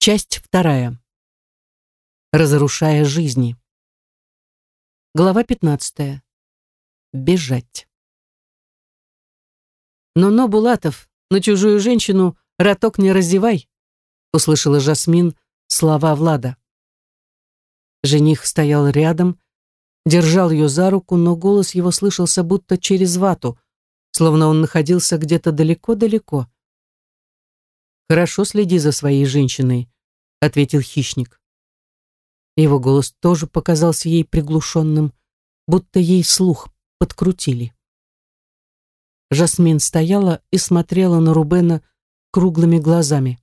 Часть вторая. Разрушая жизни. Глава 15. Бежать. «Но-но, Булатов, на чужую женщину роток не раздевай», услышала Жасмин слова Влада. Жених стоял рядом, держал ее за руку, но голос его слышался будто через вату, словно он находился где-то далеко-далеко. «Хорошо следи за своей женщиной», — ответил хищник. Его голос тоже показался ей приглушенным, будто ей слух подкрутили. Жасмин стояла и смотрела на Рубена круглыми глазами.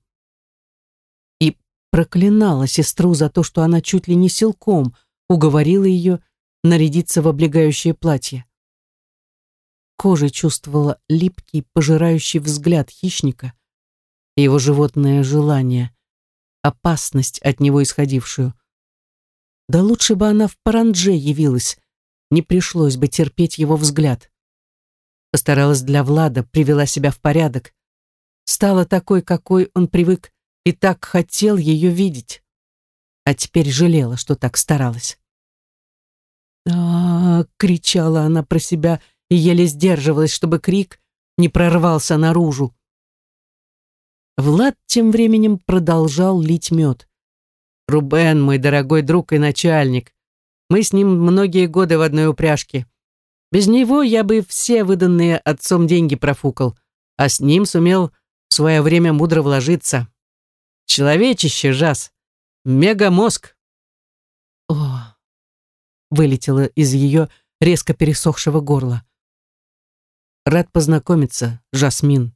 И проклинала сестру за то, что она чуть ли не силком уговорила ее нарядиться в облегающее платье. Кожей чувствовала липкий, пожирающий взгляд хищника, его животное желание, опасность от него исходившую. Да лучше бы она в парандже явилась, не пришлось бы терпеть его взгляд. Постаралась для Влада, привела себя в порядок. Стала такой, какой он привык и так хотел ее видеть. А теперь жалела, что так старалась. а, кричала она про себя и еле сдерживалась, чтобы крик не прорвался наружу. Влад тем временем продолжал лить мед. «Рубен, мой дорогой друг и начальник. Мы с ним многие годы в одной упряжке. Без него я бы все выданные отцом деньги профукал, а с ним сумел в свое время мудро вложиться. Человечище, Жас. Мегамозг». «О!» — вылетело из ее резко пересохшего горла. «Рад познакомиться, Жасмин», —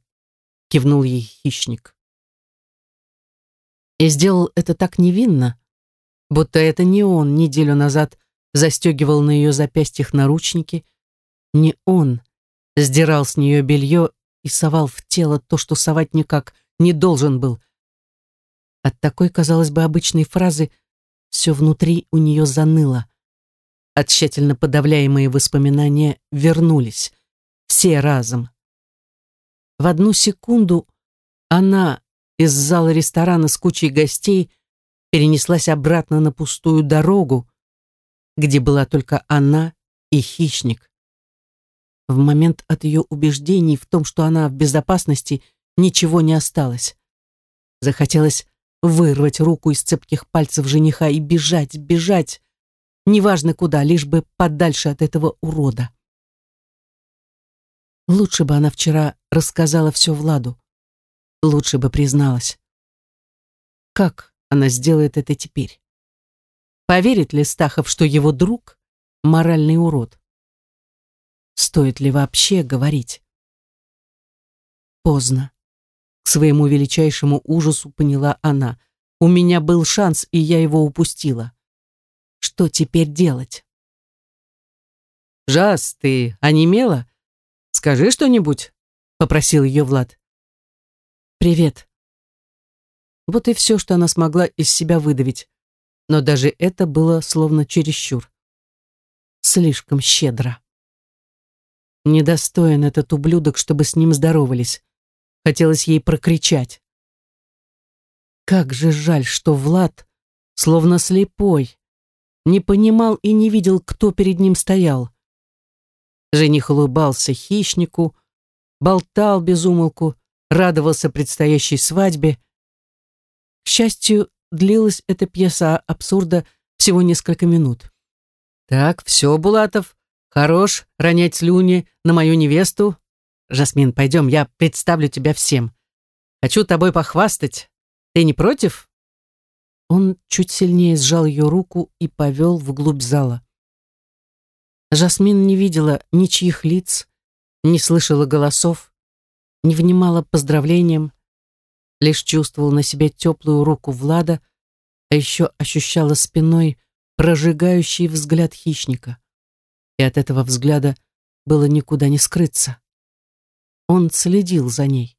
кивнул ей хищник. И сделал это так невинно, будто это не он неделю назад застегивал на ее запястьях наручники, не он сдирал с нее белье и совал в тело то, что совать никак не должен был. От такой, казалось бы, обычной фразы все внутри у нее заныло, а тщательно подавляемые воспоминания вернулись все разом. В одну секунду она из зала ресторана с кучей гостей перенеслась обратно на пустую дорогу, где была только она и хищник. В момент от ее убеждений в том, что она в безопасности, ничего не осталось. Захотелось вырвать руку из цепких пальцев жениха и бежать, бежать, неважно куда, лишь бы подальше от этого урода. Лучше бы она вчера рассказала все Владу. Лучше бы призналась. Как она сделает это теперь? Поверит ли Стахов, что его друг — моральный урод? Стоит ли вообще говорить? Поздно. К своему величайшему ужасу поняла она. У меня был шанс, и я его упустила. Что теперь делать? «Жас, ты онемела?» «Скажи что-нибудь», — попросил ее Влад. «Привет». Вот и все, что она смогла из себя выдавить. Но даже это было словно чересчур. Слишком щедро. Недостоин этот ублюдок, чтобы с ним здоровались. Хотелось ей прокричать. Как же жаль, что Влад, словно слепой, не понимал и не видел, кто перед ним стоял. Жених улыбался хищнику, болтал без умолку, радовался предстоящей свадьбе. К счастью, длилась эта пьеса абсурда всего несколько минут. «Так, все, Булатов, хорош ронять слюни на мою невесту. Жасмин, пойдем, я представлю тебя всем. Хочу тобой похвастать. Ты не против?» Он чуть сильнее сжал ее руку и повел вглубь зала. Жасмин не видела ничьих лиц, не слышала голосов, не внимала поздравлениям, лишь чувствовала на себе теплую руку Влада, а еще ощущала спиной прожигающий взгляд хищника. И от этого взгляда было никуда не скрыться. Он следил за ней.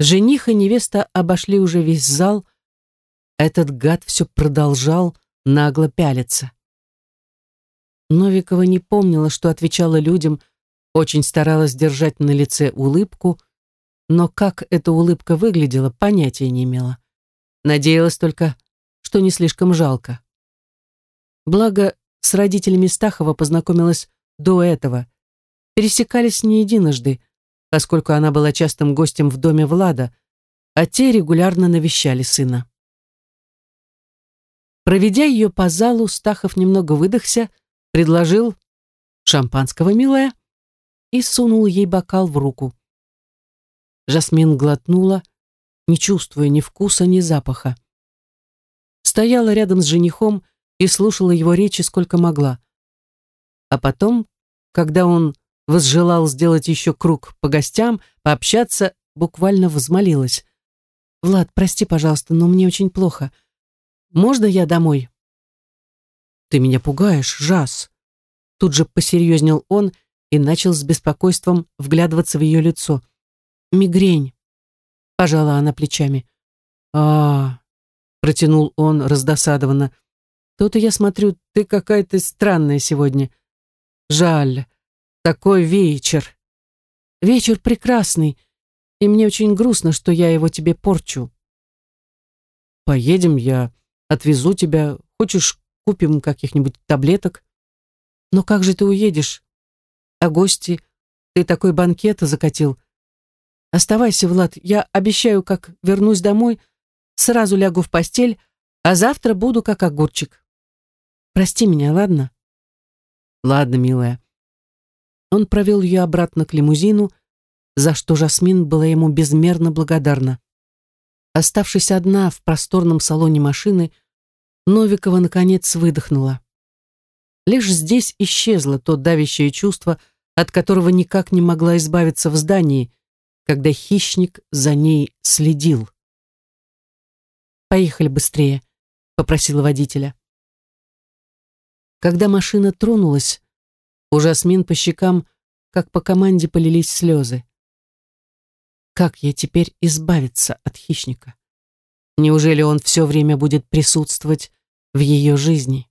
Жених и невеста обошли уже весь зал, этот гад все продолжал нагло пялиться. Новикова не помнила, что отвечала людям, очень старалась держать на лице улыбку, но как эта улыбка выглядела, понятия не имела. Надеялась только, что не слишком жалко. Благо, с родителями Стахова познакомилась до этого. Пересекались не единожды, поскольку она была частым гостем в доме Влада, а те регулярно навещали сына. Проведя ее по залу, Стахов немного выдохся, предложил «Шампанского, милая?» и сунул ей бокал в руку. Жасмин глотнула, не чувствуя ни вкуса, ни запаха. Стояла рядом с женихом и слушала его речи сколько могла. А потом, когда он возжелал сделать еще круг по гостям, пообщаться, буквально взмолилась. «Влад, прости, пожалуйста, но мне очень плохо. Можно я домой?» «Ты меня пугаешь, Жас!» Тут же посерьезнел он и начал с беспокойством вглядываться в ее лицо. «Мигрень!» Пожала она плечами. а, протянул он раздосадованно. «То-то я смотрю, ты какая-то странная сегодня. Жаль, такой вечер. Вечер прекрасный, и мне очень грустно, что я его тебе порчу. Поедем, я отвезу тебя. Хочешь, купим каких-нибудь таблеток? Но как же ты уедешь? А гости? Ты такой банкет закатил. Оставайся, Влад, я обещаю, как вернусь домой, сразу лягу в постель, а завтра буду как огурчик. Прости меня, ладно? Ладно, милая. Он провел ее обратно к лимузину, за что Жасмин была ему безмерно благодарна. Оставшись одна в просторном салоне машины, Новикова наконец выдохнула. Лишь здесь исчезло то давящее чувство, от которого никак не могла избавиться в здании, когда хищник за ней следил. «Поехали быстрее», — попросила водителя. Когда машина тронулась, у Жасмин по щекам, как по команде, полились слезы. Как ей теперь избавиться от хищника? Неужели он все время будет присутствовать в ее жизни?